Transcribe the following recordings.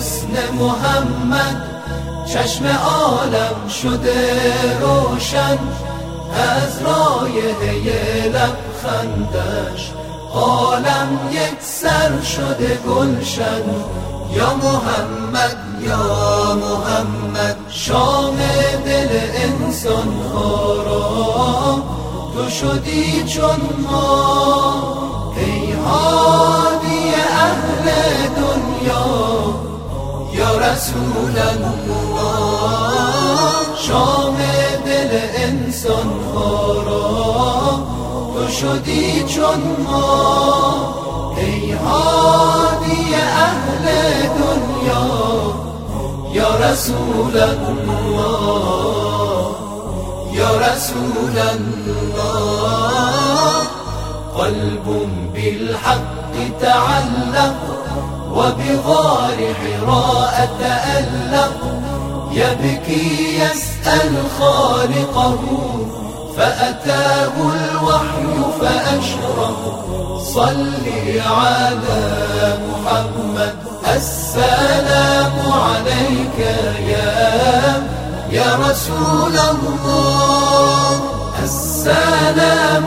حسن محمد چشم عالم شده روشن از رایحه لبخندش عالم یک سر شده گلشن. یا محمد یا محمد شمع دل انسان ها تو شدی چون ماه. یا رسول الله شام دل انسان ها تو شدی چون ما. ای هادی اهل دنیا یا رسول الله یا رسول الله. قلب بالحق تعلق وبغار حراء تألق. يبكي يسأل خالقه فأتاه الوحي فأشرق. صل على محمد السلام عليك يا يا رسول الله. السلام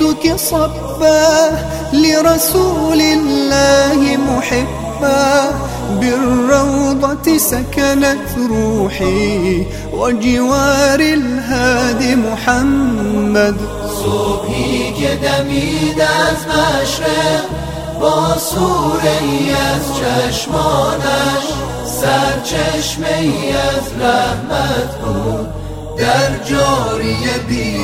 جئتك صفا لرسول الله محبا. بالروضة سكنت روحي وجوار الهادي محمد. صبحی که دمید از مشرق با سوره از چشمانش. سرچشمه ای از رحمت بود. در بی پایانش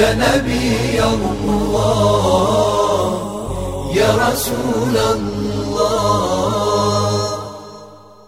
يا نبي الله يا رسول الله